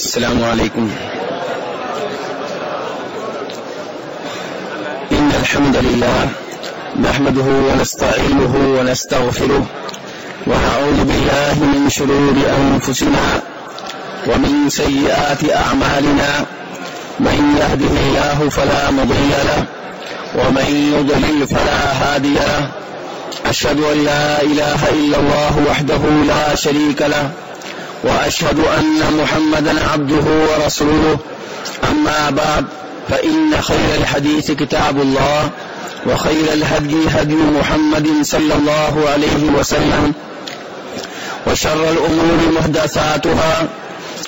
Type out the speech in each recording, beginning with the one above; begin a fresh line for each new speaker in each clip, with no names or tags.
السلام عليكم. إن الحمد لله نحمده ونستعينه ونستغفره ونعوذ بالله من شرور أنفسنا ومن سيئات أعمالنا. من يهده الله فلا مضي له ومن يضلل فلا هادي له. أشهد أن لا إله إلا الله وحده لا شريك له. وأشهد أن محمدا عبده ورسوله. أما بعد، فإن خير الحديث كتاب الله، وخير الهدي هدي محمد صلى الله عليه وسلم. وشر الأمور مهدساتها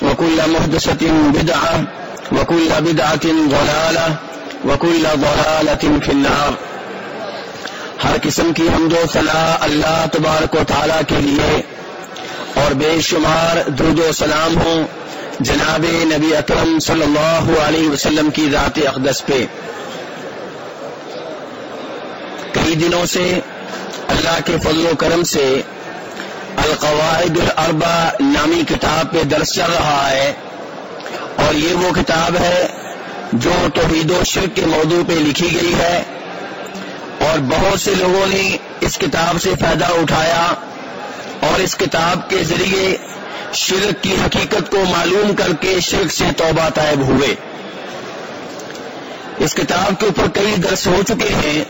وكل مهدسة بدعة، وكل بدعة ضلالة، وكل ضلالة في النار. ہر قسم کی حمد و صلاح اللہ تبارک و تعالیٰ کے لیے اور بے شمار درود و سلام ہوں جناب نبی اکرم صلی اللہ علیہ وسلم کی ذات اقدس پہ۔ کئی دنوں سے اللہ کے فضل و کرم سے القواعد الاربع نامی کتاب پہ درس چل رہا ہے اور یہ وہ کتاب ہے جو توحید و شرک کے موضوع پہ لکھی گئی ہے اور بہت سے لوگوں نے اس کتاب سے فائدہ اٹھایا۔ اور اس کتاب کے ذریعے شرک کی حقیقت کو معلوم کر کے شرک سے توبہ طائب ہوئے۔ اس کتاب کے اوپر کئی درس ہو چکے ہیں۔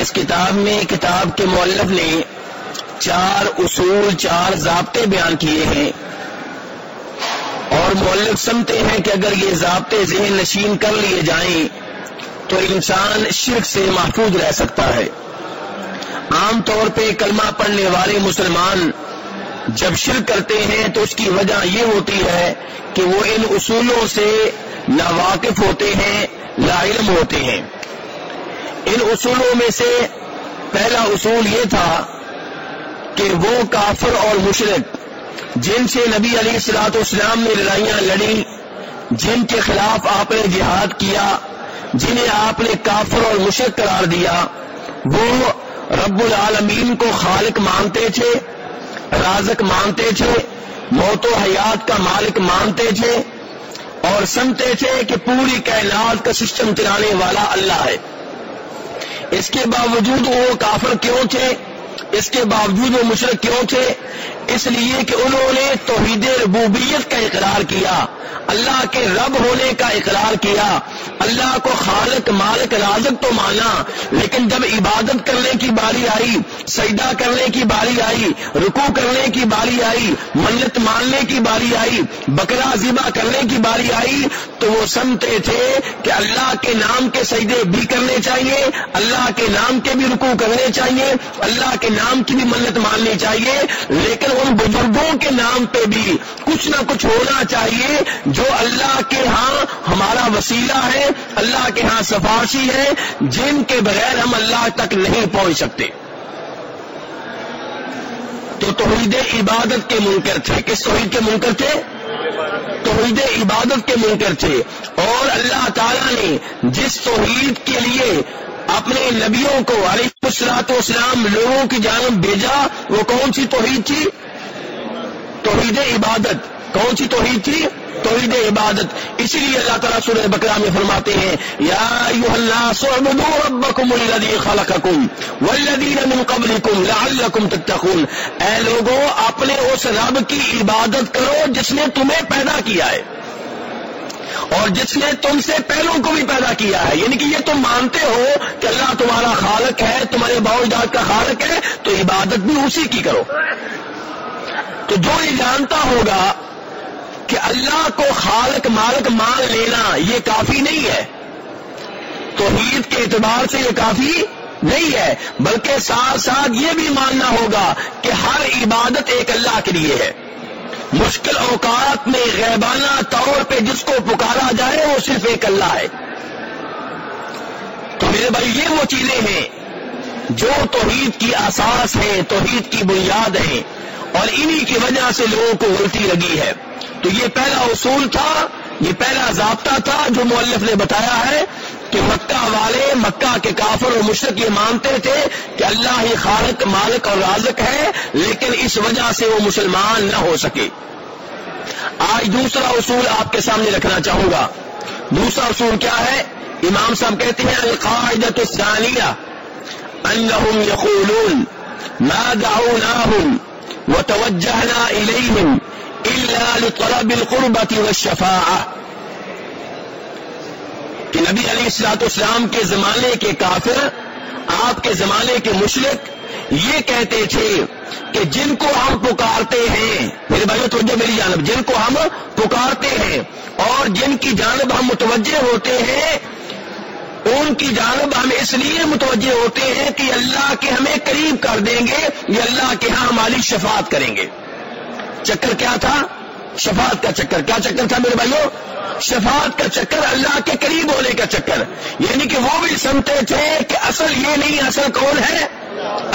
اس کتاب میں کتاب کے مولف نے چار اصول، چار ضابطے بیان کیے ہیں۔ اور مولف سمتے ہیں کہ اگر یہ ضابطے ذہن نشین کر لیے جائیں تو انسان شرک سے محفوظ رہ سکتا ہے۔ عام طور پہ کلمہ پڑھنے والے مسلمان جب شرک کرتے ہیں تو اس کی وجہ یہ ہوتی ہے کہ وہ ان اصولوں سے ناواقف ہوتے ہیں، لا علم ہوتے ہیں۔ ان اصولوں میں سے پہلا اصول یہ تھا کہ وہ کافر اور مشرق جن سے نبی علی السلاط اسلام نے لڑائیاں لڑی، جن کے خلاف آپ نے جہاد کیا، جنہیں آپ نے کافر اور مشرق قرار دیا، وہ رب العالمین کو خالق مانتے تھے رازق مانتے تھے موت و حیات کا مالک مانتے تھے اور سمتے تھے کہ پوری کائنات کا سسٹم چلانے والا اللہ ہے۔ اس کے باوجود وہ کافر کیوں تھے اس کے باوجود وہ مشرق کیوں تھے اس لیے کہ انہوں نے توحید ربوبیت کا اقرار کیا، اللہ کے رب ہونے کا اقرار کیا، اللہ کو خالق، مالک، رازق تو مانا، لیکن جب عبادت کرنے کی باری آئی، سجدہ کرنے کی باری آئی رکو کرنے کی باری آئی، منت ماننے کی باری آئی، بکرا ذبح کرنے کی باری آئی، تو وہ سمتے تھے کہ اللہ کے نام کے سجدے بھی کرنے چاہیے، اللہ کے نام کے بھی رکو کرنے چاہیے، اللہ کے نام کی بھی منت ماننی چاہیے، لیکن ان بزرگوں کے نام پہ بھی کچھ نہ کچھ ہونا چاہیے جو اللہ کے ہاں ہمارا وسیلہ ہے، اللہ کے ہاں سفارشی ہے، جن کے بغیر ہم اللہ تک نہیں پہنچ سکتے۔ تو توحید عبادت کے منکر تھے۔ کس توحید کے منکر تھے؟ توحید عبادت کے منکر تھے۔ اور اللہ تعالی نے جس توحید کے لیے اپنے نبیوں کو علیہ السلاط اسلام لوگوں کی جانب بھیجا، وہ کون سی توحید تھی؟ توحید عبادت۔ کون سی توحید تھی؟ توحید عبادت۔ اسی لیے اللہ تعالیٰ سورہ بکرا میں فرماتے ہیں، یا ربکم خلقکم والذین من قبلکم لعلکم تتقون۔ اے لوگوں اپنے اس رب کی عبادت کرو جس نے تمہیں پیدا کیا ہے۔ اور جس نے تم سے پہلوں کو بھی پیدا کیا ہے۔ یعنی کہ یہ تم مانتے ہو کہ اللہ تمہارا خالق ہے، تمہارے باؤجاد کا خالق ہے، تو عبادت بھی اسی کی کرو۔ تو جو یہ جانتا ہوگا کہ اللہ کو خالق مالک مان لینا یہ کافی نہیں ہے۔ توحید کے اعتبار سے یہ کافی نہیں ہے، بلکہ ساتھ ساتھ یہ بھی ماننا ہوگا کہ ہر عبادت ایک اللہ کے لیے ہے۔ مشکل اوقات میں غیبانہ طور پہ جس کو پکارا جائے وہ صرف ایک اللہ ہے۔ تو میرے بھائی، یہ وہ چیزیں ہیں جو توحید کی اساس ہے توحید کی بنیاد ہے اور انہی کی وجہ سے لوگوں کو الٹی لگی ہے۔ تو یہ پہلا اصول تھا، یہ پہلا ضابطہ تھا جو مولف نے بتایا ہے کہ مکہ والے مکہ کے کافر اور مشرق یہ مانتے تھے کہ اللہ ہی خالق، مالک اور رازق ہے، لیکن اس وجہ سے وہ مسلمان نہ ہو سکے۔ آج دوسرا اصول آپ کے سامنے رکھنا چاہوں گا۔ دوسرا اصول کیا ہے؟ امام صاحب کہتے ہیں، القاعدۃ الثانیہ، انہم یقولون، ما دعوناہم وتوجہنا الیہم الا لطلب القربة والشفاعہ کہ نبی علیہ السلاط اسلام کے زمانے کے کافر، آپ کے زمانے کے مشرق یہ کہتے تھے کہ جن کو ہم پکارتے ہیں، میرے بھائی توجہ میری جانب، جن کو ہم پکارتے ہیں اور جن کی جانب ہم متوجہ ہوتے ہیں ان کی جانب ہم اس لیے متوجہ ہوتے ہیں کہ اللہ کے ہمیں قریب کر دیں گے، یہ اللہ کے ہاں ہماری شفاعت کریں گے۔ چکر کیا تھا؟ شفاعت کا چکر۔ کیا چکر تھا میرے بھائیوں شفاعت کا چکر، اللہ کے قریب ہونے کا چکر۔ یعنی کہ وہ بھی سمتے تھے کہ اصل یہ نہیں، اصل کون ہے؟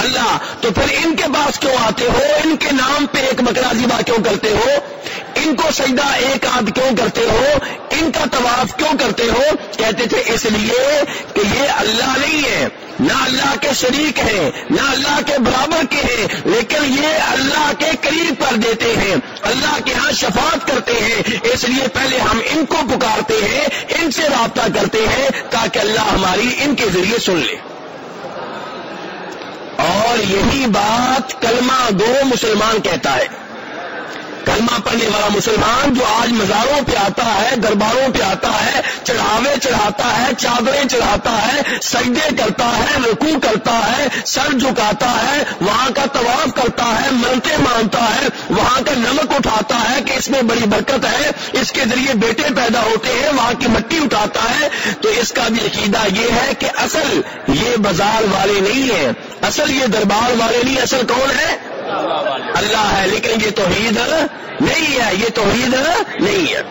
اللہ۔ تو پھر ان کے پاس کیوں آتے ہو؟ ان کے نام پہ ایک بکرا زیبا کیوں کرتے ہو؟ ان کو سجدہ ایک آدھ کیوں کرتے ہو؟ ان کا طواف کیوں کرتے ہو؟ کہتے تھے، اس لیے کہ یہ اللہ نہیں ہے، نہ اللہ کے شریک ہیں، نہ اللہ کے برابر کے ہیں، لیکن یہ اللہ کے قریب کر دیتے ہیں، اللہ کے ہاں شفاعت کرتے ہیں، اس لیے پہلے ہم ان کو پکارتے ہیں، ان سے رابطہ کرتے ہیں، تاکہ اللہ ہماری ان کے ذریعے سن لے۔ اور یہی بات کلمہ دو مسلمان کہتا ہے۔ کلمہ پڑھنے والا مسلمان جو آج مزاروں پہ آتا ہے، درباروں پہ آتا ہے، چڑھاوے چڑھاتا ہے، چادریں چڑھاتا ہے، سجدے کرتا ہے رکو کرتا ہے، سر جھکاتا ہے، وہاں کا طواف کرتا ہے منتے مانتا ہے، وہاں کا نمک اٹھاتا ہے کہ اس میں بڑی برکت ہے، اس کے ذریعے بیٹے پیدا ہوتے ہیں، وہاں کی مٹی اٹھاتا ہے۔ تو اس کا بھی عقیدہ یہ ہے کہ اصل یہ بازار والے نہیں ہیں، اصل یہ دربار والے نہیں، اصل کون ہے؟ اللہ ہے، لیکن یہ توحید نہیں ہے، یہ توحید نہیں ہے۔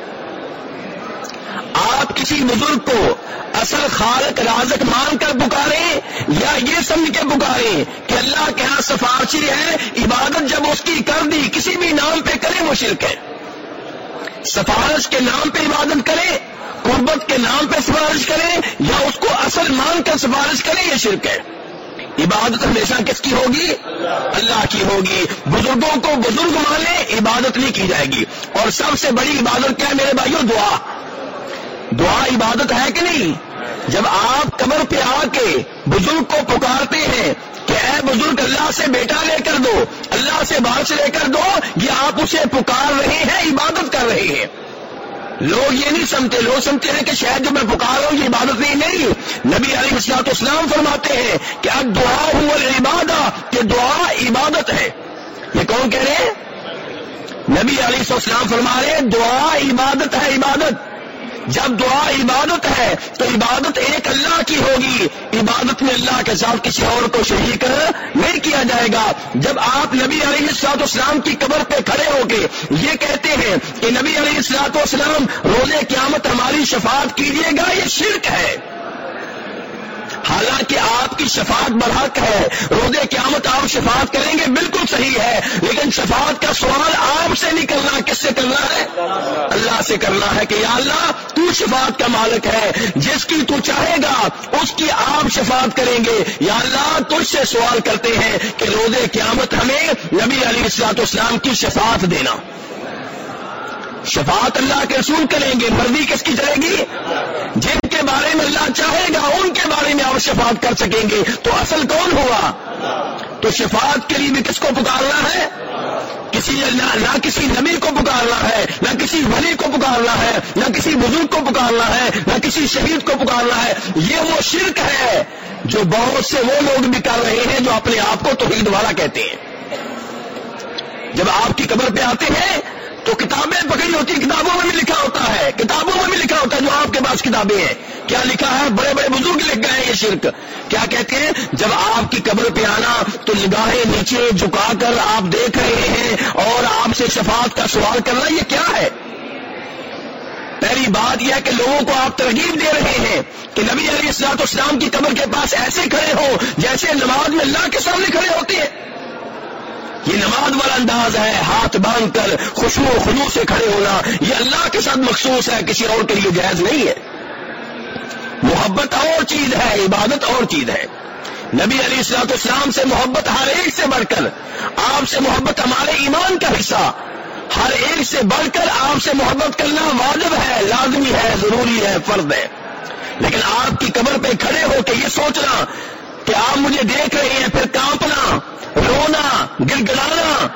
آپ کسی بزرگ کو اصل خالق، رازق مان کر پکاریں یا یہ سمجھ کے پکاریں کہ اللہ کے ہاں سفارشی ہے، عبادت جب اس کی کر دی، کسی بھی نام پہ کرے وہ شرک ہے۔ سفارش کے نام پہ عبادت کرے قربت کے نام پہ سفارش کرے یا اس کو اصل مان کر سفارش کرے یہ شرک ہے۔ عبادت ہمیشہ کس کی ہوگی؟ اللہ کی ہوگی۔ بزرگوں کو بزرگ مانے عبادت نہیں کی جائے گی۔ اور سب سے بڑی عبادت کیا ہے میرے بھائیوں دعا۔ دعا عبادت ہے کہ نہیں؟ جب آپ قبر پہ آ کے بزرگ کو پکارتے ہیں کہ اے بزرگ اللہ سے بیٹا لے کر دو، اللہ سے بارش لے کر دو یہ آپ اسے پکار رہے ہیں، عبادت کر رہے ہیں۔ لوگ یہ نہیں سمجھتے، لوگ سمجھتے ہیں کہ شاید جو میں پکار رہا ہوں، یہ عبادت نہیں نہیں۔ نبی علیہ السلاط اسلام فرماتے ہیں کہ اب دعا ہوں عبادت کہ دعا عبادت ہے۔ یہ کون کہہ رہے ہیں؟ نبی علیہ السلام فرما رہے دعا عبادت ہے، عبادت۔ جب دعا عبادت ہے تو عبادت ایک اللہ کی ہوگی۔ عبادت میں اللہ کے ساتھ کسی اور کو شریک نہیں کیا جائے گا۔ جب آپ نبی علیہ السلاط اسلام کی قبر پہ کھڑے ہو کے یہ کہتے ہیں کہ نبی علیہ السلاط اسلام روزے قیامت ہماری شفاعت کیجیے گا، یہ شرک ہے۔ حالانکہ آپ کی شفاعت برحق ہے۔ روز قیامت آپ شفاعت کریں گے، بالکل صحیح ہے۔ لیکن شفاعت کا سوال آپ سے نہیں کرنا، کس سے کرنا ہے؟ اللہ سے کرنا ہے کہ یا اللہ، تو شفاعت کا مالک ہے۔ جس کی تو چاہے گا، اس کی آپ شفاعت کریں گے۔ یا اللہ، تجھ سے سوال کرتے ہیں کہ روز قیامت ہمیں نبی علی السلاط اسلام کی شفاعت دینا۔ شفاعت اللہ کے رسول کریں گے۔ مرضی کس کی چلے گی؟ کے شفاعت کر سکیں گے تو اصل کون ہوا؟ تو شفاعت کے لیے بھی کس کو پکارنا ہے؟ کسی نہ کسی نبی کو پکارنا ہے، نہ کسی ولی کو پکارنا ہے، نہ کسی بزرگ کو پکارنا ہے، نہ کسی شہید کو پکارنا ہے۔ یہ وہ شرک ہے جو بہت سے وہ لوگ بھی کر رہے ہیں جو اپنے آپ کو توحید والا کہتے ہیں۔ جب آپ کی قبر پہ آتے ہیں تو کتابیں پکڑی ہوتی کتابوں میں بھی لکھا ہوتا ہے، کتابوں میں بھی لکھا ہوتا ہے جو آپ کے پاس کتابیں ہیں۔ کیا لکھا ہے؟ بڑے بڑے بزرگ لکھ گئے ہیں یہ شرک۔ کیا کہتے ہیں؟ جب آپ کی قبر پہ آنا تو نگاہیں نیچے جھکا کر آپ دیکھ رہے ہیں اور آپ سے شفاعت کا سوال کرنا یہ کیا ہے؟ پہلی بات یہ ہے کہ لوگوں کو آپ ترغیب دے رہے ہیں کہ نبی علیہ السلاط اسلام کی قبر کے پاس ایسے کھڑے ہو جیسے نماز میں اللہ کے سامنے کھڑے ہوتے ہیں۔ یہ نماز والا انداز ہے، ہاتھ باندھ کر خوشبو خلو سے کھڑے ہونا، یہ اللہ کے ساتھ مخصوص ہے، کسی اور کے لیے جائز نہیں ہے۔ محبت اور چیز ہے، عبادت اور چیز ہے۔ نبی علی السلاط اسلام سے محبت ہر ایک سے بڑھ کر، آپ سے محبت ہمارے ایمان کا حصہ۔ ہر ایک سے بڑھ کر آپ سے محبت کرنا واجب ہے، لازمی ہے، ضروری ہے، فرض ہے۔ لیکن آپ کی قبر پہ کھڑے ہو کے یہ سوچنا کہ آپ مجھے دیکھ رہے ہیں، پھر کانپنا۔ رونا گر گڑانا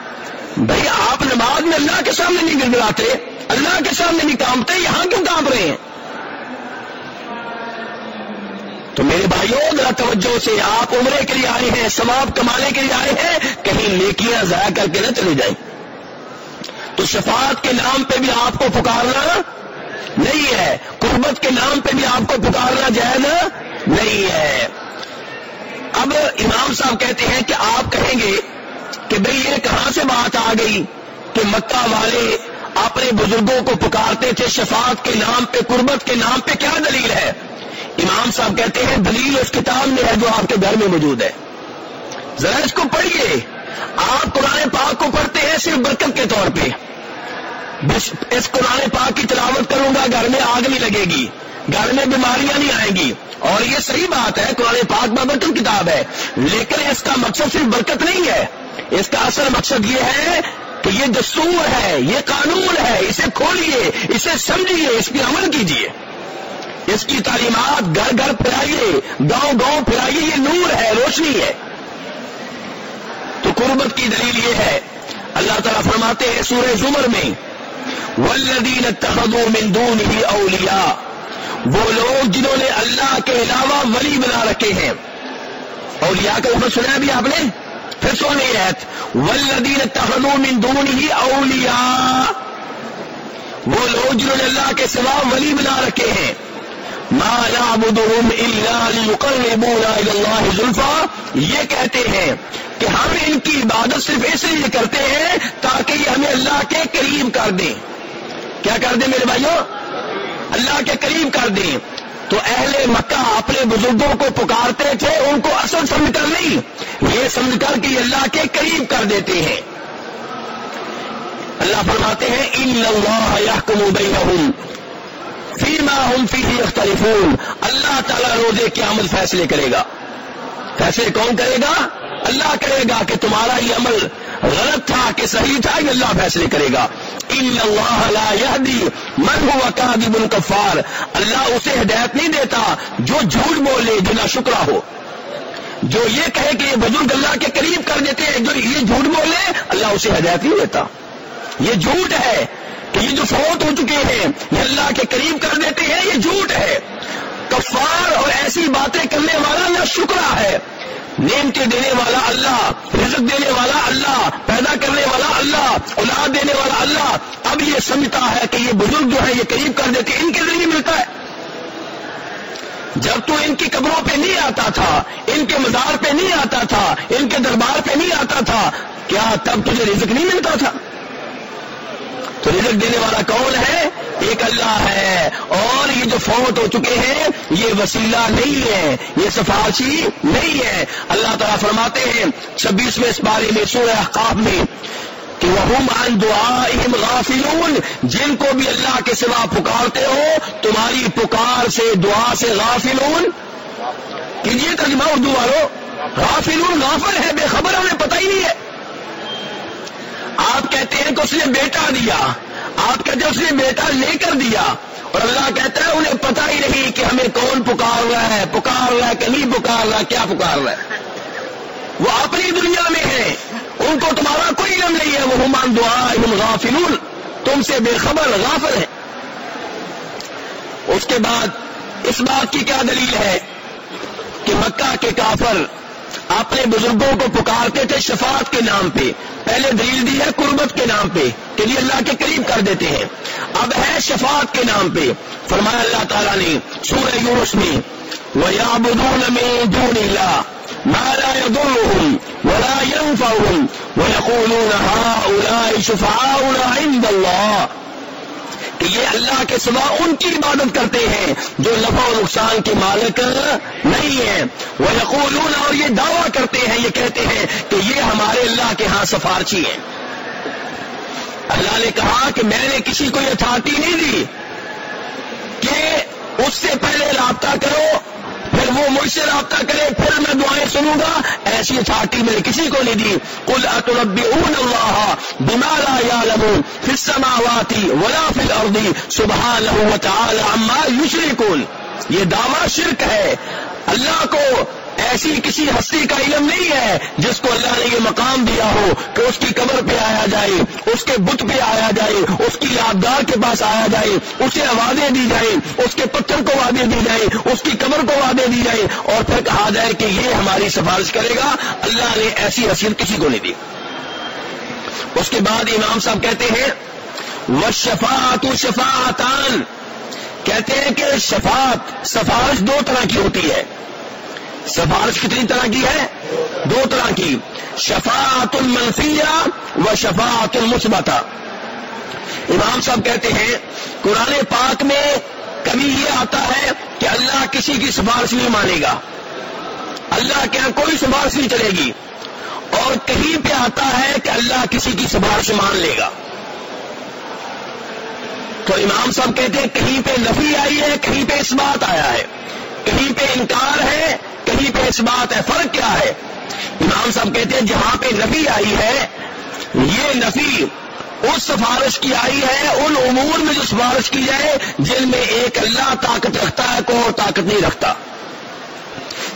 بھائی، آپ نماز میں اللہ کے سامنے نہیں گر گڑاتے اللہ کے سامنے نہیں کانپتے یہاں کیوں کانپ رہے ہیں؟ تو میرے بھائیوں، ذرا توجہ سے آپ عمرے کے لیے آئے ہیں، ثواب کمانے کے لیے آئے ہیں، کہیں نیکیاں ضائع کر کے نہ چلے جائیں۔ تو شفاعت کے نام پہ بھی آپ کو پکارنا نہیں ہے، قربت کے نام پہ بھی آپ کو پکارنا جائز نہیں ہے۔ اب امام صاحب کہتے ہیں کہ آپ کہیں گے کہ بھئی یہ کہاں سے بات آ گئی کہ مکہ والے اپنے بزرگوں کو پکارتے تھے شفاعت کے نام پہ، قربت کے نام پہ، کیا دلیل ہے؟ امام صاحب کہتے ہیں دلیل اس کتاب میں ہے جو آپ کے گھر میں موجود ہے۔ ذرا اس کو پڑھیے۔ آپ قرآن پاک کو پڑھتے ہیں صرف برکت کے طور پہ۔ اس قرآن پاک کی تلاوت کروں گا، گھر میں آگ نہیں لگے گی۔ گھر میں بیماریاں نہیں آئیں گی۔ اور یہ صحیح بات ہے، قرآن پاک بابرکت کتاب ہے، لیکن اس کا مقصد صرف برکت نہیں ہے۔ اس کا اصل مقصد یہ ہے کہ یہ دستور ہے، یہ قانون ہے، اسے کھولئے اسے سمجھیے، اس پہ عمل کیجیے۔ اس کی تعلیمات گھر گھر پھیلائیے، گاؤں گاؤں پھیلائیے، یہ نور ہے، روشنی ہے۔ تو قربت کی دلیل یہ ہے، اللہ تعالیٰ فرماتے ہیں سورہ زمر میں ولدین اتخذوا من دونه اولیاء وہ لوگ جنہوں نے اللہ کے علاوہ ولی بنا رکھے ہیں۔ اولیاء کا اوپر سنا بھی آپ نے؟ پھر سونی رہت۔ ولدین اتخذوا من دونه اولیاء وہ لوگ جنہوں نے اللہ کے سوا ولی بنا رکھے ہیں۔ ما يعبدهم الا ليقربونا الى الله یہ کہتے ہیں کہ ہم ان کی عبادت صرف اس لیے کرتے ہیں تاکہ یہ ہمیں اللہ کے قریب کر دیں۔ کیا کر دیں میرے بھائیوں؟ اللہ کے قریب کر دیں تو اہل مکہ اپنے بزرگوں کو پکارتے تھے، ان کو اصل سمجھ کر نہیں، یہ سمجھ کر کہ اللہ کے قریب کر دیتے ہیں۔ اللہ فرماتے ہیں، ان اللہ يحكم بينهم فيما هم فيه اللہ تعالیٰ روزے کے عمل فیصلے کرے گا۔ فیصلے کون کرے گا؟ اللہ کرے گا کہ تمہارا یہ عمل غلط تھا کہ صحیح تھا، یہ اللہ فیصلے کرے گا۔ ان اللہ لا يهدي من هو كاذب کفار اللہ اسے ہدایت نہیں دیتا جو جھوٹ بولے، جو نہ شکرا ہو۔ جو یہ کہے کہ یہ بزرگ اللہ کے قریب کر دیتے ہیں، جو یہ جھوٹ بولے، اللہ اسے ہدایت نہیں دیتا۔ یہ جھوٹ ہے کہ یہ جو فوت ہو چکے ہیں، یہ اللہ کے قریب کر دیتے ہیں، یہ جھوٹ ہے۔ کفار اور ایسی باتیں کرنے والا نہ شکرا ہے۔ نعمتیں دینے والا اللہ، رزق دینے والا اللہ، پیدا کرنے والا اللہ، اولاد دینے والا اللہ۔ اب یہ سمجھتا ہے کہ یہ بزرگ جو ہے یہ قریب کر دیتے ان کے ذریعے ملتا ہے۔ جب تو ان کی قبروں پہ نہیں آتا تھا، ان کے مزار پہ نہیں آتا تھا، ان کے دربار پہ نہیں آتا تھا، کیا تب تجھے رزق نہیں ملتا تھا؟ تو رزق دینے والا کون ہے؟ ایک اللہ ہے۔ اور یہ جو فوت ہو چکے ہیں، یہ وسیلہ نہیں ہے۔ یہ سفارشی نہیں ہے۔ اللہ تعالیٰ فرماتے ہیں چھبیسویں اس بارے میں سورہ احقاف میں کہ وہ مان غافلون۔ جن کو بھی اللہ کے سوا پکارتے ہو، تمہاری پکار سے، دعا سے غافلون۔ کیجیے ترجمہ اردو والو، غافلون، غافل ہے، بے خبر، ہمیں پتہ ہی نہیں ہے۔ آپ کہتے ہیں کہ اس نے بیٹا دیا۔ آپ کہتے ہیں اس نے بیٹا لے کر دیا اور اللہ کہتا ہے انہیں پتا ہی نہیں کہ ہمیں کون پکار رہا ہے، پکار رہا ہے کہ نہیں پکار رہا ہے کیا پکار رہا ہے۔ وہ اپنی دنیا میں ہے ان کو تمہارا کوئی علم نہیں ہے، وہ ہمان دعا غافلون۔ تم سے بے خبر غافل ہے اس کے بعد، اس بات کی کیا دلیل ہے کہ مکہ کے کافر اپنے بزرگوں کو پکارتے تھے شفاعت کے نام پہ۔ پہلے دلیل دی ہے قربت کے نام پہ، کہ یہ اللہ کے قریب کر دیتے ہیں۔ اب ہے شفاعت کے نام پہ۔ فرمایا اللہ تعالیٰ نے سورہ یونس میں، وَيَعْبُدُونَ مِن دُونِ اللَّهِ مَا لَا يَضُرُّهُمْ وَلَا يَنفَعُهُمْ وَيَقُولُونَ هَؤُلَاءِ شُفَعَاؤُنَا عِندَ اللَّهِ یہ اللہ کے سوا ان کی عبادت کرتے ہیں جو نفع و نقصان کے مالک نہیں ہیں۔ وہ یقولون اور یہ دعویٰ کرتے ہیں، یہ کہتے ہیں کہ یہ ہمارے اللہ کے ہاں سفارچی ہیں۔ اللہ نے کہا کہ میں نے کسی کو یہ اتھارٹی نہیں دی کہ اس سے پہلے رابطہ کرو وہ مجھ سے رابطہ کرے، پھر میں دعائیں سنوں گا۔ ایسی اتھارٹی میں نے کسی کو نہیں دی۔ کل اطرب اون اللہ بمالا یا لمو پھر سماواتی ولا فل اردی سبحان عما یشرکون یہ دعوی شرک ہے۔ اللہ کو ایسی کسی ہستی کا علم نہیں ہے جس کو اللہ نے یہ مقام دیا ہو کہ اس کی قبر پہ آیا جائے، اس کے بت پہ آیا جائے، اس کی یادگار کے پاس آیا جائے، اسے آوازیں دی جائیں، اس کے پتھر کو وعدے دی جائے اس کی قبر کو وعدے دی جائے اور پھر کہا جائے کہ یہ ہماری سفارش کرے گا، اللہ نے ایسی حیثیت کسی کو نہیں دی۔ اس کے بعد امام صاحب کہتے ہیں وہ شفات شفاطان کہتے ہیں کہ شفاعت سفارش دو طرح کی ہوتی ہے۔ سفارش کتنی طرح کی ہے؟ دو طرح کی۔ شفاعت المنفیہ و شفاعت المثبتا امام صاحب کہتے ہیں، قرآن پاک میں کبھی یہ آتا ہے کہ اللہ کسی کی سفارش نہیں مانے گا۔ اللہ کے یہاں کوئی سفارش نہیں چلے گی۔ اور کہیں پہ آتا ہے کہ اللہ کسی کی سفارش مان لے گا۔ تو امام صاحب کہتے ہیں، کہیں پہ نفی آئی ہے، کہیں پہ اس بات آیا ہے۔ کہیں پہ انکار ہے کہیں پہ اس بات ہے، فرق کیا ہے؟ امام صاحب کہتے ہیں، جہاں پہ نفی آئی ہے، یہ نفی اس سفارش کی آئی ہے، ان امور میں جو سفارش کی جائے، جن میں ایک اللہ طاقت رکھتا ہے کو طاقت نہیں رکھتا۔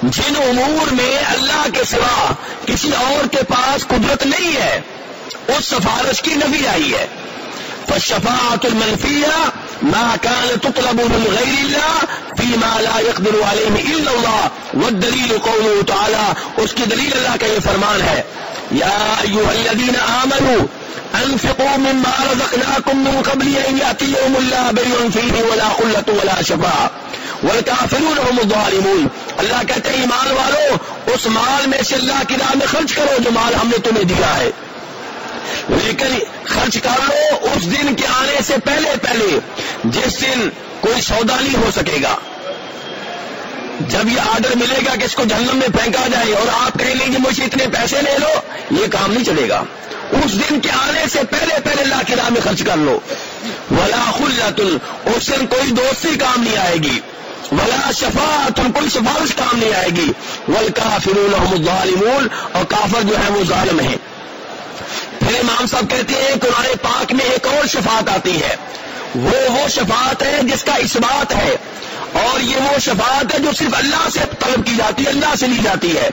جن امور میں اللہ کے سوا کسی اور کے پاس قدرت نہیں ہے، اس سفارش کی نفی آئی ہے۔ فالشفاعة المنفية ما كان تطلب من غير الله فيما لا يقدر عليه إلا الله. والدليل قوله تعالى، اس کی دلیل اللہ کا یہ فرمان ہے. یا ایوہ الذین آمنوا انفقوا مما رزقناكم من قبل ان ياتي يوم لا بيع فيه ولا خلة ولا شفاعة. والكافرون هم الظالمون. اللہ کہتے ہیں، ایمان والو، اس مال میں سے اللہ کی راہ میں خرچ کرو جو مال ہم نے تمہیں دیا ہے۔ لیکن خرچ کر لو اس دن کے آنے سے پہلے پہلے جس دن کوئی سودا نہیں ہو سکے گا، جب یہ آرڈر ملے گا کہ اس کو جہنم میں پھینکا جائے اور آپ کہیں لیں گے مجھے اتنے پیسے لے لو، یہ کام نہیں چلے گا۔ اس دن کے آنے سے پہلے پہلے اللہ کی راہ میں خرچ کر لو۔ ولا خلت، اس دن کوئی دوستی کام نہیں آئے گی۔ ولا شفا تم کوئی سفارش کام نہیں آئے گی۔ ول کافر اور کافر جو ہے وہ ظالم ہے پھر امام صاحب کہتے ہیں قرآن پاک میں ایک اور شفاعت آتی ہے۔ وہ وہ شفاعت ہے جس کا اس بات ہے۔ اور یہ وہ شفاعت ہے جو صرف اللہ سے طلب کی جاتی ہے، اللہ سے لی جاتی ہے۔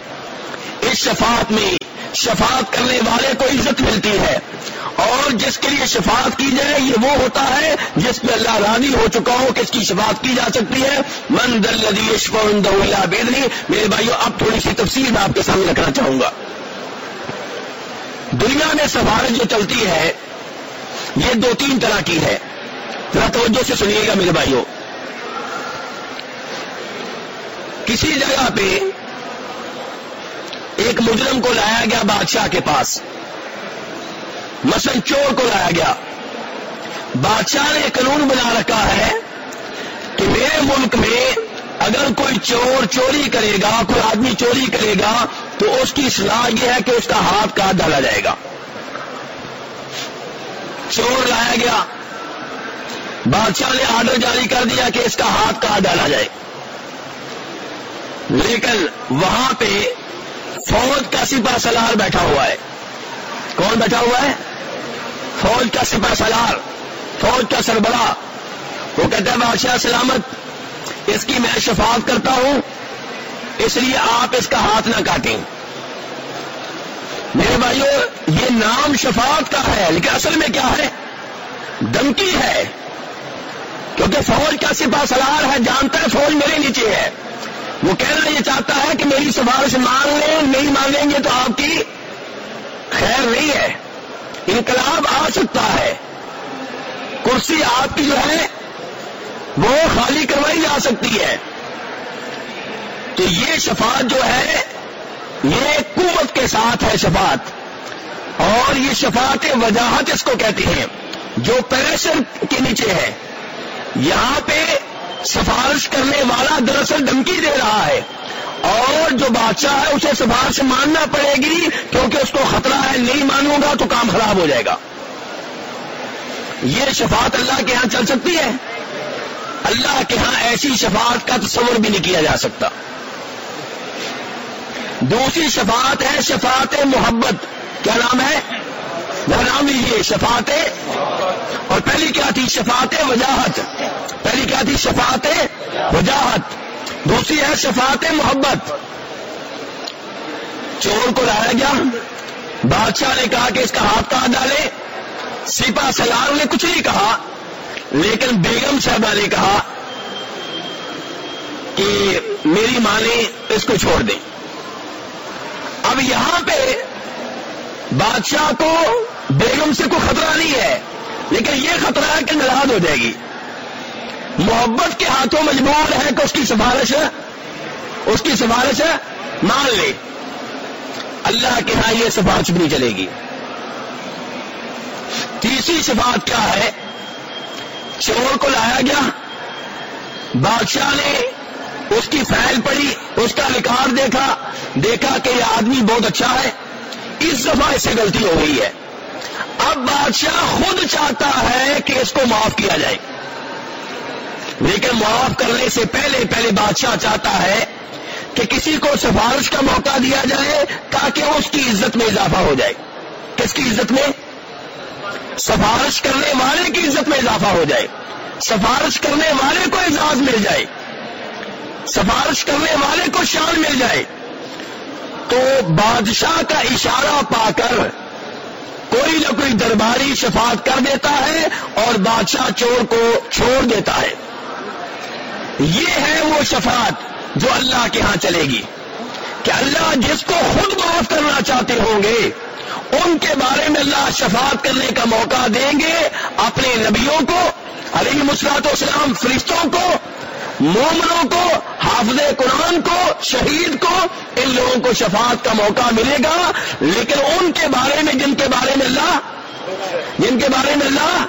اس شفاعت میں شفاعت کرنے والے کو عزت ملتی ہے۔ اور جس کے لیے شفاعت کی جائے، یہ وہ ہوتا ہے جس پہ اللہ راضی ہو چکا ہو کہ اس کی شفاعت کی جا سکتی ہے۔ من اللہ بیدنی میرے بھائیو، اب تھوڑی سی تفصیل میں آپ کے سامنے رکھنا چاہوں گا۔ دنیا میں سفارش جو چلتی ہے، یہ دو تین طرح کی ہے۔ ذرا توجہ سے سنیے گا میرے بھائیوں۔ کسی جگہ پہ ایک مجرم کو لایا گیا بادشاہ کے پاس۔ مثلا چور کو لایا گیا۔ بادشاہ نے قانون بنا رکھا ہے کہ میرے ملک میں اگر کوئی چور چوری کرے گا، کوئی آدمی چوری کرے گا تو اس کی صلاح یہ ہے کہ اس کا ہاتھ کاٹ ڈالا جائے گا۔ چور لایا گیا۔ بادشاہ نے آرڈر جاری کر دیا کہ اس کا ہاتھ کاٹ ڈالا جائے لیکن وہاں پہ فوج کا سپا سلار بیٹھا ہوا ہے۔ کون بیٹھا ہوا ہے؟ فوج کا سپا سلار۔ فوج کا سربراہ۔ وہ کہتا ہے بادشاہ سلامت، اس کی میں شفاعت کرتا ہوں۔ اس لیے آپ اس کا ہاتھ نہ کاٹیں۔ میرے بھائیو، یہ نام شفاعت کا ہے، لیکن اصل میں کیا ہے؟ دمکی ہے۔ کیونکہ فوج کا سپاہ سلار ہے، جانتا ہے فوج میرے نیچے ہے۔ وہ کہنا یہ چاہتا ہے کہ میری سفارش مان لیں، نہیں مانگیں گے تو آپ کی خیر نہیں ہے۔ انقلاب آ سکتا ہے۔ کرسی آپ کی جو ہے، وہ خالی کروائی جا سکتی ہے۔ تو یہ شفاعت جو ہے، یہ قوت کے ساتھ ہے شفاعت۔ اور یہ شفاعت وجاہت اس کو کہتے ہیں، جو پریشر کے نیچے ہے۔ یہاں پہ سفارش کرنے والا دراصل دھمکی دے رہا ہے۔ اور جو بادشاہ ہے، اسے سفارش ماننا پڑے گی، کیونکہ اس کو خطرہ ہے، نہیں مانوں گا تو کام خراب ہو جائے گا۔ یہ شفاعت اللہ کے ہاں چل سکتی ہے۔ اللہ کے ہاں ایسی شفاعت کا تصور بھی نہیں کیا جا سکتا۔ دوسری شفاعت ہے شفاعت محبت۔ کیا نام ہے؟ وہ نام لیجیے شفاعت۔ اور پہلی کیا تھی؟ شفاعت وجاہت۔ پہلی کیا تھی؟ شفاعت وجاہت۔ دوسری ہے شفاعت محبت۔ چور کو لایا گیا بادشاہ نے کہا کہ اس کا ہاتھ کہاں ڈالے؟ سپا سلار نے کچھ نہیں کہا، لیکن بیگم صاحبہ نے کہا کہ میری ماں نے اس کو چھوڑ دیں۔ اب یہاں پہ بادشاہ کو بیگم سے کوئی خطرہ نہیں ہے، لیکن یہ خطرہ ہے کہ ناراض ہو جائے گی۔ محبت کے ہاتھوں مجبور ہے کہ اس کی سفارش ہے اس کی سفارش ہے مان لے۔ اللہ کے ہاں یہ سفارش بھی نہیں چلے گی۔ تیسری شفاعت کیا ہے؟ چور کو لایا گیا۔ بادشاہ نے اس کی فائل پڑی، اس کا ریکارڈ دیکھا دیکھا کہ یہ آدمی بہت اچھا ہے۔ اس دفعہ اس سے غلطی ہو گئی ہے۔ اب بادشاہ خود چاہتا ہے کہ اس کو معاف کیا جائے۔ لیکن معاف کرنے سے پہلے پہلے بادشاہ چاہتا ہے کہ کسی کو سفارش کا موقع دیا جائے تاکہ اس کی عزت میں اضافہ ہو جائے۔ کس کی عزت میں؟ سفارش کرنے والے کی عزت میں اضافہ ہو جائے۔ سفارش کرنے والے کو اعزاز مل جائے۔ سفارش کرنے والے کو شان مل جائے۔ تو بادشاہ کا اشارہ پا کر کوئی نہ کوئی درباری شفاعت کر دیتا ہے اور بادشاہ چور کو چھوڑ دیتا ہے۔ یہ ہے وہ شفاعت جو اللہ کے ہاں چلے گی۔ کہ اللہ جس کو خود معاف کرنا چاہتے ہوں گے، ان کے بارے میں اللہ شفاعت کرنے کا موقع دیں گے اپنے نبیوں کو، علیہ مسلاط اسلام فرشتوں کو مومنوں کو، حافظ قرآن کو، شہید کو، ان لوگوں کو شفاعت کا موقع ملے گا۔ لیکن ان کے بارے میں، جن کے بارے میں اللہ، جن کے بارے میں اللہ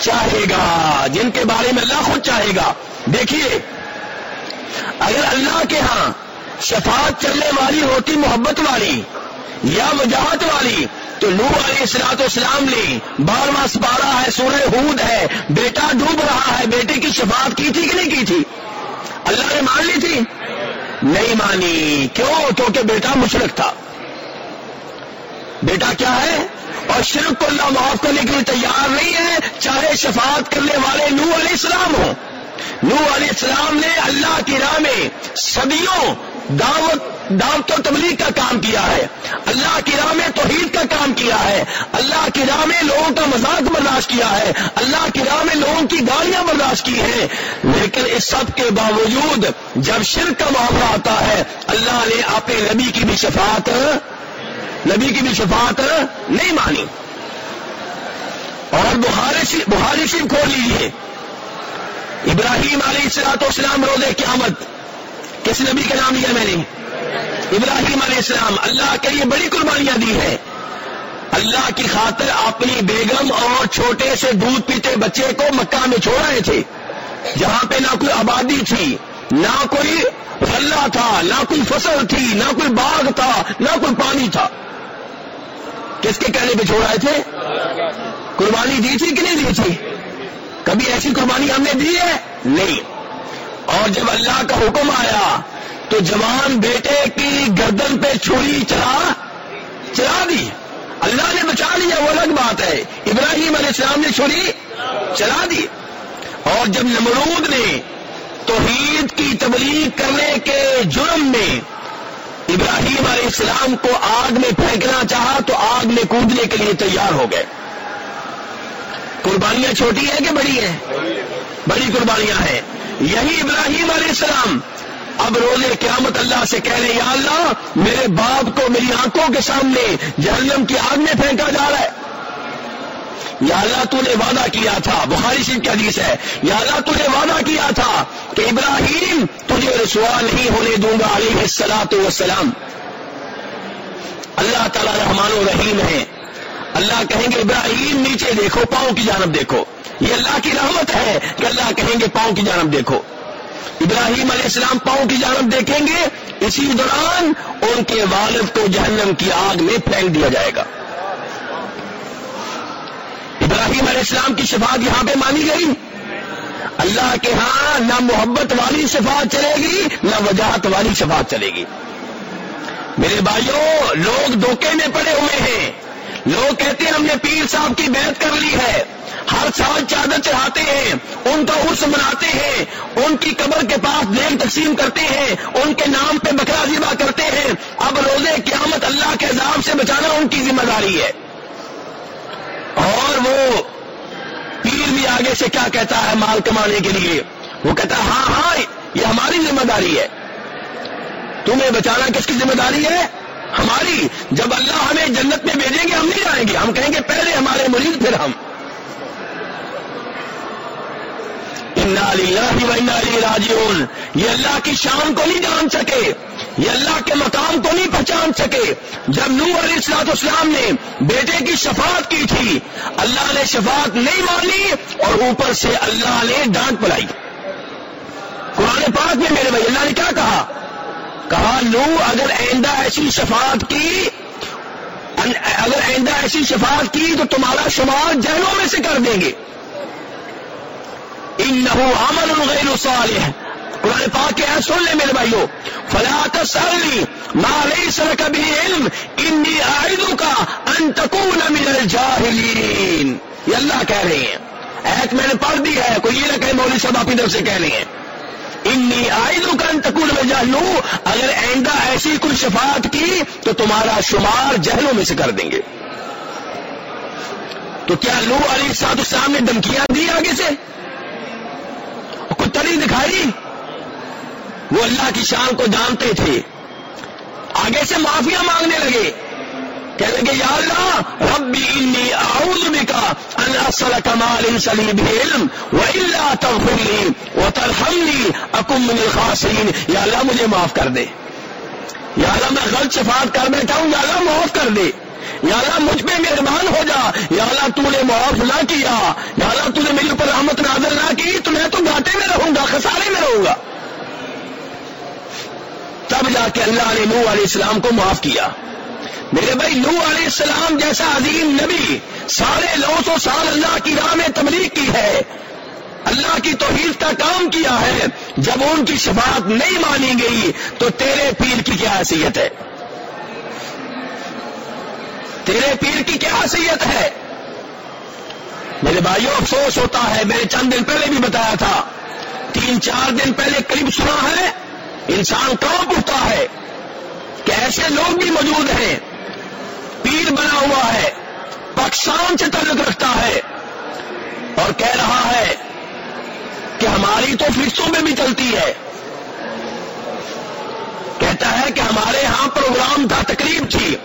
چاہے گا، جن کے بارے میں اللہ خود چاہے گا۔ دیکھیے، اگر اللہ کے ہاں شفاعت چلنے والی ہوتی محبت والی یا وجاہت والی تو لو علیہ السلاط اسلام نے بارواں سپارہ ہے، سورہ ہود ہے۔ بیٹا ڈوب رہا ہے۔ بیٹے کی شفاعت کی تھی کہ نہیں کی تھی؟ اللہ نے مان لی تھی؟ نہیں مانی۔ کیوں؟ کیونکہ بیٹا مشرق تھا۔ بیٹا کیا ہے؟ اور شرک کو اللہ معاف کرنے کے لیے تیار نہیں ہے، چاہے شفاعت کرنے والے نو علیہ السلام ہوں۔ نو علیہ السلام نے اللہ کی راہ میں صدیوں دعوت دعوت و تبلیغ کا کام کیا ہے۔ اللہ کی راہ میں توحید کا کام کیا ہے۔ اللہ کی راہ میں لوگوں کا مذاق برداشت کیا ہے۔ اللہ کی راہ میں لوگوں کی گالیاں برداشت کی ہیں۔ لیکن اس سب کے باوجود جب شرک کا معاملہ آتا ہے، اللہ نے اپنے نبی کی بھی شفاعت، نبی کی بھی شفاعت نہیں مانی۔ اور بخاری بخاری شریف کھول لیجیے ابراہیم علیہ السلاط اسلام روز قیامت، کس نبی کا نام لیا میں نے؟ ابراہیم علیہ السلام، اللہ کے لیے بڑی قربانیاں دی ہیں۔ اللہ کی خاطر اپنی بیگم اور چھوٹے سے دودھ پیتے بچے کو مکہ میں چھوڑ رہے تھے۔ جہاں پہ نہ کوئی آبادی تھی، نہ کوئی غلہ تھا، نہ کوئی فصل تھی، نہ کوئی باغ تھا، نہ کوئی پانی تھا۔ کس کے کہنے پہ چھوڑ رہے تھے؟ قربانی دی تھی کہ نہیں دی تھی؟ کبھی ایسی قربانی ہم نے دی ہے؟ نہیں۔ اور جب اللہ کا حکم آیا تو جوان بیٹے کی گردن پہ چھری چلا چلا دی۔ اللہ نے بچا لیا، وہ الگ بات ہے۔ ابراہیم علیہ السلام نے چھری چلا دی۔ اور جب نمرود نے توحید کی تبلیغ کرنے کے جرم میں ابراہیم علیہ السلام کو آگ میں پھینکنا چاہا، تو آگ میں کودنے کے لیے تیار ہو گئے۔ قربانیاں چھوٹی ہیں کہ بڑی ہیں؟ بڑی قربانیاں ہیں۔ یہی ابراہیم علیہ السلام اب روزے قیامت اللہ سے کہہ رہے یا اللہ، میرے باپ کو میری آنکھوں کے سامنے جہنم کی آگ میں پھینکا جا رہا ہے۔ یا اللہ تو نے وعدہ کیا تھا؟ بخاری شریف کی حدیث ہے۔ یا اللہ تو نے وعدہ کیا تھا کہ ابراہیم، تجھے رسوا نہیں ہونے دوں گا علیہ السلاط وسلام اللہ تعالیٰ رحمان و رحیم ہے۔ اللہ کہیں گے، ابراہیم، نیچے دیکھو، پاؤں کی جانب دیکھو۔ یہ اللہ کی رحمت ہے کہ اللہ کہیں گے، پاؤں کی جانب دیکھو۔ ابراہیم علیہ السلام پاؤں کی جانب دیکھیں گے، اسی دوران ان کے والد کو جہنم کی آگ میں پھینک دیا جائے گا۔ ابراہیم علیہ السلام کی شفاعت یہاں پہ مانی گئی۔ اللہ کے ہاں نہ محبت والی شفاعت چلے گی، نہ وجاہت والی شفاعت چلے گی۔ میرے بھائیوں، لوگ دھوکے میں پڑے ہوئے ہیں۔ لوگ کہتے ہیں ہم نے پیر صاحب کی بیعت کر لی ہے۔ ہر سال چادر چڑھاتے ہیں، ان کا عرص مناتے ہیں، ان کی قبر کے پاس دیگ تقسیم کرتے ہیں، ان کے نام پہ بکرا ذبح کرتے ہیں۔ اب روزے قیامت اللہ کے عذاب سے بچانا ان کی ذمہ داری ہے۔ اور وہ پیر بھی آگے سے کیا کہتا ہے مال کمانے کے لیے؟ وہ کہتا ہے ہاں ہاں یہ ہماری ذمہ داری ہے۔ تمہیں بچانا کس کی ذمہ داری ہے؟ ہماری۔ جب اللہ ہمیں جنت میں بھیجیں گے، ہم نہیں جائیں گے۔ ہم کہیں گے، پہلے ہمارے مریض پھر ہم۔ راجیون یہ اللہ کی شان کو نہیں جان سکے۔ یہ اللہ کے مقام کو نہیں پہچان سکے۔ جب نور علیہ السلاط اسلام نے بیٹے کی شفاعت کی تھی، اللہ نے شفاعت نہیں مانی اور اوپر سے اللہ نے ڈانٹ پلائی۔ قرآن پاک میں میرے بھائی اللہ نے کیا کہا؟ کہا لو اگر آئندہ ایسی شفاعت کی اگر آئندہ ایسی شفاعت کی تو تمہارا شمار جہلوں میں سے کر دیں گے۔ ان عمل غیر صالح۔ قرآن پاک کے ہیں سن لے میرے بھائیوں فلاط سرلی مالی سر کبھی علم، انی آئدوں کا انتقون من الجاہلین۔ یہ اللہ کہہ رہے ہیں۔ ایت میں نے پڑھ دی ہے، کوئی یہ نہ کہے مولوی صاحب اپنی طرف سے کہہ رہے ہیں۔ انی آئدوں کا انتقول میں جہلو اگر آئندہ ایسی کوئی شفاعت کی تو تمہارا شمار جہلوں میں سے کر دیں گے۔ تو کیا لو علی سعد السلام نے دھمکیاں دی آگے سے؟ تری دکھائی؟ وہ اللہ کی شان کو جانتے تھے۔ آگے سے معافیا مانگنے لگے۔ کہنے لگے، یا اللہ، ربی انی اعوذ بکا ان اصل کمال سلیم علم و الا تغفر و اکم من الخاسرین۔ یا اللہ، مجھے معاف کر دے۔ یا اللہ، میں غلط شفاعت کر بیٹھا ہوں۔ یا اللہ، معاف کر دے۔ یا اللہ مجھ پہ مہربان ہو جا۔ یا اللہ تو نے معاف نہ کیا۔ یا اللہ تو نے میرے اوپر رحمت نازل نہ کی۔ تو میں تو گھاٹے میں رہوں گا، خسارے میں رہوں گا۔ تب جا کے اللہ نے نوح علیہ السلام کو معاف کیا۔ میرے بھائی نو علیہ السلام جیسا عظیم نبی سارے نو سو سال اللہ کی راہ میں تبلیغ کی ہے۔ اللہ کی توحید کا کام کیا ہے۔ جب ان کی شفاعت نہیں مانی گئی تو تیرے پیر کی کیا حیثیت ہے؟ تیرے پیر کی کیا حیثیت ہے؟ میرے بھائیوں افسوس ہوتا ہے، میں نے چند دن پہلے بھی بتایا تھا۔ تین چار دن پہلے قریب سنا ہے، انسان کہاں اٹھتا ہے؟ کہ ایسے لوگ بھی موجود ہیں۔ پیر بنا ہوا ہے، پاکستان سے تعلق رکھتا ہے۔ اور کہہ رہا ہے کہ ہماری تو فرشتوں میں بھی چلتی ہے۔ کہتا ہے کہ ہمارے ہاں پروگرام تھا، تقریب تھی۔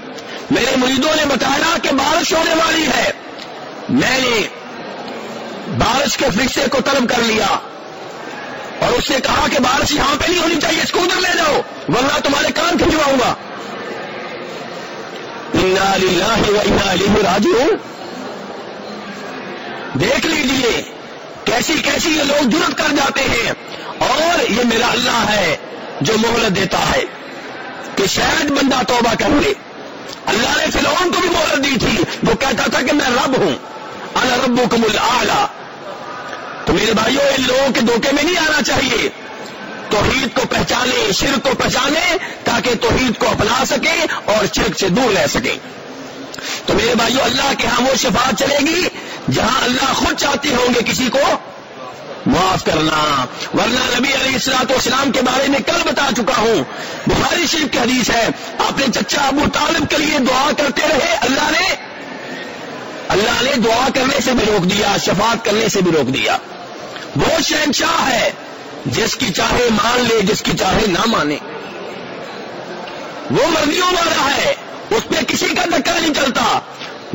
میرے مریدوں نے بتایا کہ بارش ہونے والی ہے۔ میں نے بارش کے فرشتے کو طلب کر لیا۔ اور اس سے کہا کہ بارش یہاں پہ نہیں ہونی چاہیے، اس کو ادھر لے جاؤ، ورنہ تمہارے کان کھنچواؤں گا؟ راجو دیکھ لیجیے کیسی کیسی یہ لوگ جرت کر جاتے ہیں۔ اور یہ میرا اللہ ہے جو مہلت دیتا ہے کہ شاید بندہ توبہ کر لے۔ اللہ نے فلون کو بھی مہلت دی تھی۔ وہ کہتا تھا کہ میں رب ہوں۔ اللہ ربو کم اللہ تو میرے بھائیوں ان لوگوں کے دھوکے میں نہیں آنا چاہیے۔ توحید کو پہچانے، شرک کو پہچانے، تاکہ توحید کو اپنا سکیں اور شرک سے دور رہ سکیں تو میرے بھائیو، اللہ کے ہاں وہ شفاعت چلے گی۔ جہاں اللہ خود چاہتے ہوں گے کسی کو معاف کرنا، ورنہ نبی علیہ السلاط اسلام کے بارے میں کل بتا چکا ہوں۔ بخاری شریف کی حدیث ہے، اپنے چچا ابو طالب کے لیے دعا کرتے رہے، اللہ نے اللہ نے دعا کرنے سے بھی روک دیا، شفاعت کرنے سے بھی روک دیا۔ وہ شہنشاہ ہے، جس کی چاہے مان لے، جس کی چاہے نہ مانے۔ وہ مرضیوں والا ہے، اس پہ کسی کا دکا نہیں چلتا۔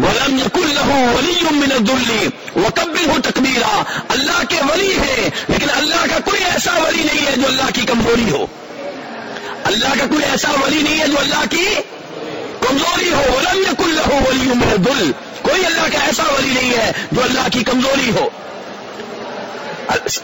ولم يكن له ولی من الذل وكبره کبھی تکبیرا اللہ کے ولی ہے لیکن اللہ کا کوئی ایسا ولی نہیں ہے جو اللہ کی کمزوری ہو. اللہ کا کوئی ایسا ولی نہیں ہے جو اللہ کی کمزوری ہو. ولم يكن له ولی من الذل، کوئی اللہ کا ایسا ولی نہیں ہے جو اللہ کی کمزوری ہو.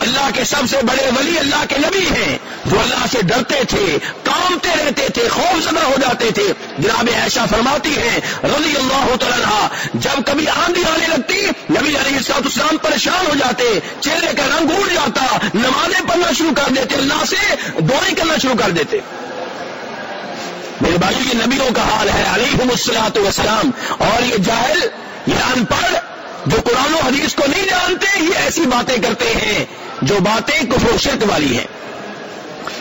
اللہ کے سب سے بڑے ولی اللہ کے نبی ہیں۔ جو اللہ سے ڈرتے تھے، کامتے رہتے تھے، خوف زدہ ہو جاتے تھے۔ جناب ایشا فرماتی ہیں، رضی اللہ تعالیٰ جب کبھی آندھی آنے لگتی، نبی علیہ السلاط اسلام پریشان ہو جاتے، چہرے کا رنگ اڑ جاتا، نمازیں پڑھنا شروع کر دیتے، اللہ سے دعائیں کرنا شروع کر دیتے۔ میرے بھائی یہ نبیوں کا حال ہے علیہ السلاط وسلام اور یہ جاہل، یہ ان پڑھ جو قرآن و حدیث کو نہیں جانتے، یہ ایسی باتیں کرتے ہیں جو باتیں کفر والی ہیں۔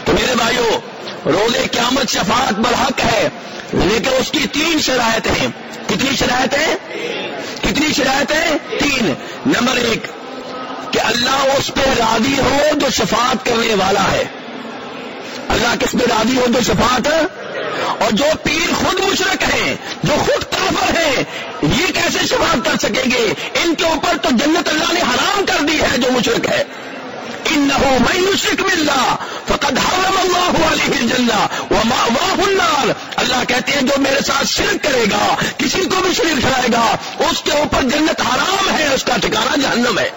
تو میرے بھائیوں روز قیامت شفاعت برحق ہے، لیکن اس کی تین شرائط ہیں۔ کتنی شرائط ہیں؟ کتنی شرائط ہیں؟ تین۔ نمبر ایک، کہ اللہ اس پہ راضی ہو جو شفاعت کرنے والا ہے۔ اللہ کس پہ راضی ہو جو شفاعت اور جو پیر خود مشرق ہیں، جو خود کافر ہیں، یہ کیسے شفاعت کر سکیں گے؟ ان کے اوپر تو جنت اللہ نے حرام کر دی ہے جو مشرق ہے۔ ان میں مشرق ملنا فقط حرم اللہ علیہ جنہ واہ النار۔ اللہ کہتے ہیں، جو میرے ساتھ شرک کرے گا، کسی کو بھی شرک کھلائے گا، اس کے اوپر جنت حرام ہے، اس کا ٹھکانا جہنم ہے۔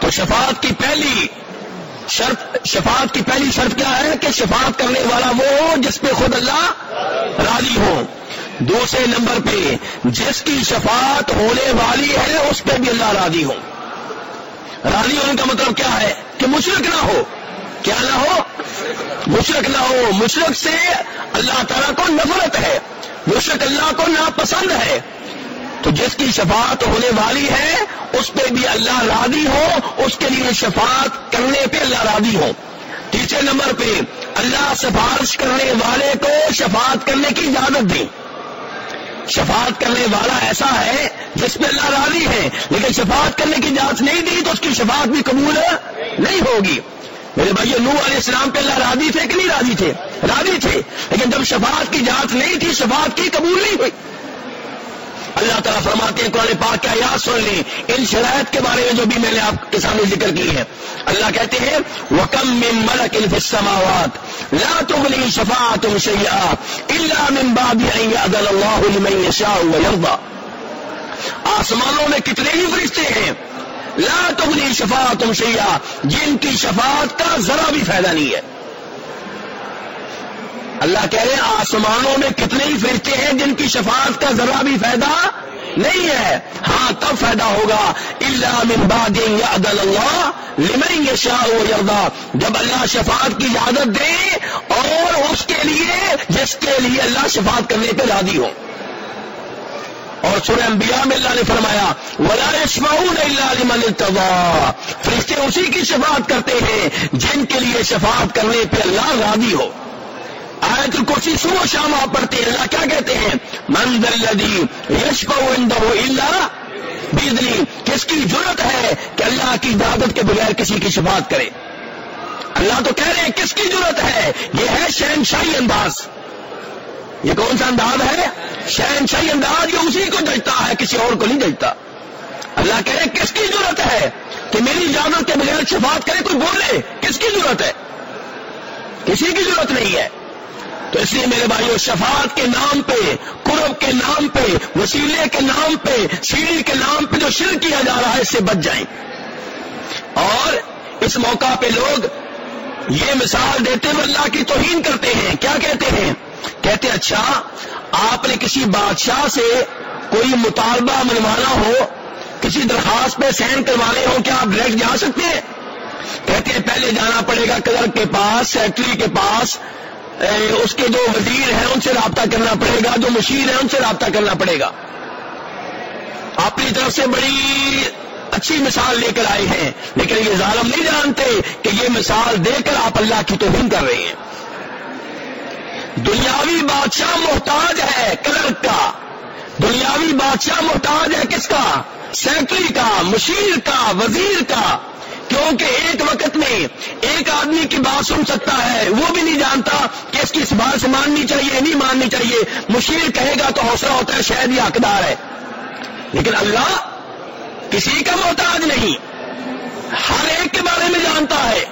تو شفاعت کی پہلی شرط، شفاعت کی پہلی شرط کیا ہے کہ شفاعت کرنے والا وہ ہو جس پہ خود اللہ راضی ہو۔ دوسرے نمبر پہ، جس کی شفاعت ہونے والی ہے اس پہ بھی اللہ راضی ہو۔ راضی ہونے کا مطلب کیا ہے؟ کہ مشرق نہ ہو۔ کیا نہ ہو؟ مشرق نہ ہو۔ مشرق سے اللہ تعالیٰ کو نفرت ہے۔ مشرق اللہ کو ناپسند ہے۔ تو جس کی شفاعت ہونے والی ہے، اس پہ بھی اللہ راضی ہو، اس کے لیے شفاعت کرنے پہ اللہ راضی ہو۔ تیسرے نمبر پہ، اللہ سفارش کرنے والے کو شفاعت کرنے کی اجازت دیں۔ شفاعت کرنے والا ایسا ہے جس پہ اللہ راضی ہے، لیکن شفاعت کرنے کی اجازت نہیں دی تو اس کی شفاعت بھی قبول نہیں ہوگی۔ میرے بھائی نو علیہ السلام پہ اللہ راضی تھے کہ نہیں راضی تھے؟ راضی تھے، لیکن جب شفاعت کی جانچ نہیں تھی، شفاعت کی قبول نہیں ہوئی۔ اللہ تعالیٰ فرماتے ہیں، قرآن پاک کیا یاد سن لیں۔ ان شرائط کے بارے میں جو بھی میں نے آپ کے سامنے ذکر کی ہے۔ اللہ کہتے ہیں وہ کم من ملک الفسماوات لا تغنی شفاعت شیئا الا من بعد ان یعدل اللہ لمن یشاء ویرضا آسمانوں میں کتنے ہی فرشتے ہیں۔ لا تغنی شفاعت شیئا جن کی شفاعت کا ذرا بھی فائدہ نہیں ہے۔ اللہ کہہ رہے ہیں، آسمانوں میں کتنے ہی فرقے ہیں جن کی شفاعت کا ذرا بھی فائدہ نہیں ہے۔ ہاں تب فائدہ ہوگا۔ اللہ من بعد یا عدل اللہ لمن شاہ یردا جب اللہ شفاعت کی اجازت دے اور اس کے لیے، جس کے لیے اللہ شفاعت کرنے پہ راضی ہو۔ اور سورہ انبیاء میں اللہ نے فرمایا، ولا يشفعون الا لمن ارتضى فرشتے اسی کی شفاعت کرتے ہیں جن کے لیے شفاعت کرنے پہ اللہ راضی ہو۔ آیت الکرسی صبح شام آپ پڑھتے ہیں۔ اللہ کیا کہتے ہیں؟ منظر اللہ بجلی کس کی ضرورت ہے کہ اللہ کی اجازت کے بغیر کسی کی شفاعت کرے؟ اللہ تو کہہ رہے ہیں، کس کی ضرورت ہے؟ یہ ہے شہنشاہی انداز۔ یہ کون سا انداز ہے؟ شہنشاہی انداز یہ اسی کو ججتا ہے، کسی اور کو نہیں ججتا۔ اللہ کہہ رہے ہیں، کس کی ضرورت ہے کہ میری اجازت کے بغیر شفاعت کرے؟ کوئی بولے، کس کی ضرورت ہے؟ کسی کی ضرورت نہیں ہے۔ تو اس لیے میرے بھائیو، شفاعت کے نام پہ، قرب کے نام پہ، وسیلے کے نام پہ، سیڑھی کے نام پہ جو شر کیا جا رہا ہے، اس سے بچ جائیں۔ اور اس موقع پہ لوگ یہ مثال دیتے ہوئے اللہ کی توہین کرتے ہیں۔ کیا کہتے ہیں؟ کہتے اچھا آپ نے کسی بادشاہ سے کوئی مطالبہ منوانا ہو، کسی درخواست پہ سین کروانے ہو، کیا آپ ڈائریکٹ جا سکتے ہیں؟ کہتے ہیں، پہلے جانا پڑے گا کلرک کے پاس، سیکٹری کے پاس اس کے جو وزیر ہیں، ان سے رابطہ کرنا پڑے گا، جو مشیر ہیں، ان سے رابطہ کرنا پڑے گا۔ اپنی طرف سے بڑی اچھی مثال لے کر آئے ہیں، لیکن یہ ظالم نہیں جانتے کہ یہ مثال دے کر آپ اللہ کی توہین کر رہے ہیں۔ دنیاوی بادشاہ محتاج ہے کلرک کا۔ دنیاوی بادشاہ محتاج ہے کس کا؟ سیکٹری کا، مشیر کا، وزیر کا۔ کیونکہ ایک وقت میں ایک آدمی کی بات سن سکتا ہے، وہ بھی نہیں جانتا کہ اس کی اس بات سے ماننی چاہیے، نہیں ماننی چاہیے۔ مشیر کہے گا تو حوصلہ ہوتا ہے، شاید یہ حقدار ہے۔ لیکن اللہ کسی کا محتاج نہیں، ہر ایک کے بارے میں جانتا ہے۔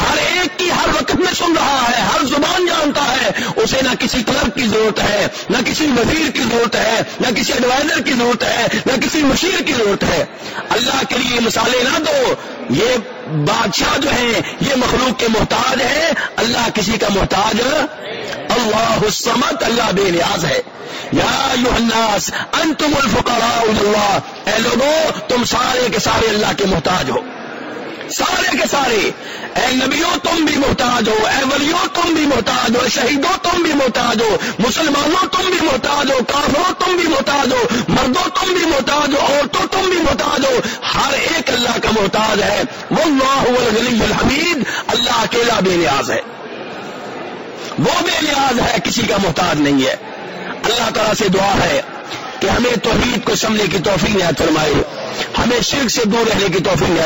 ہر ایک کی ہر وقت میں سن رہا ہے، ہر زبان جانتا ہے۔ اسے نہ کسی کلرک کی ضرورت ہے، نہ کسی وزیر کی ضرورت ہے، نہ کسی ایڈوائزر کی ضرورت ہے، نہ کسی مشیر کی ضرورت ہے۔ اللہ کے لیے مثالیں نہ دو۔ یہ بادشاہ جو ہیں، یہ مخلوق کے محتاج ہیں۔ اللہ کسی کا محتاج اللہ حسمت اللہ بے نیاز ہے۔ یا یو الناس، انتم الفقراء اللہ۔ اے لوگوں تم سارے کے سارے اللہ کے محتاج ہو۔ سارے کے سارے۔ اے نبیوں تم بھی محتاج ہو، اے ولیوں تم بھی محتاج ہو شہیدوں تم بھی محتاج ہو، مسلمانوں تم بھی محتاج ہو، کافروں تم بھی محتاج ہو، مردوں تم بھی محتاج ہو، عورتوں تم بھی محتاج ہو۔ ہر ایک اللہ کا محتاج ہے۔ وہ اللہ الغنی الحمید۔ اللہ اکیلا بے نیاز ہے۔ وہ بے نیاز ہے، کسی کا محتاج نہیں ہے۔ اللہ تعالیٰ سے دعا ہے کہ ہمیں توحید کو سمجھنے کی توفیق نہ فرمائے۔ ہمیں شرک سے دور رہنے کی توفیق نہ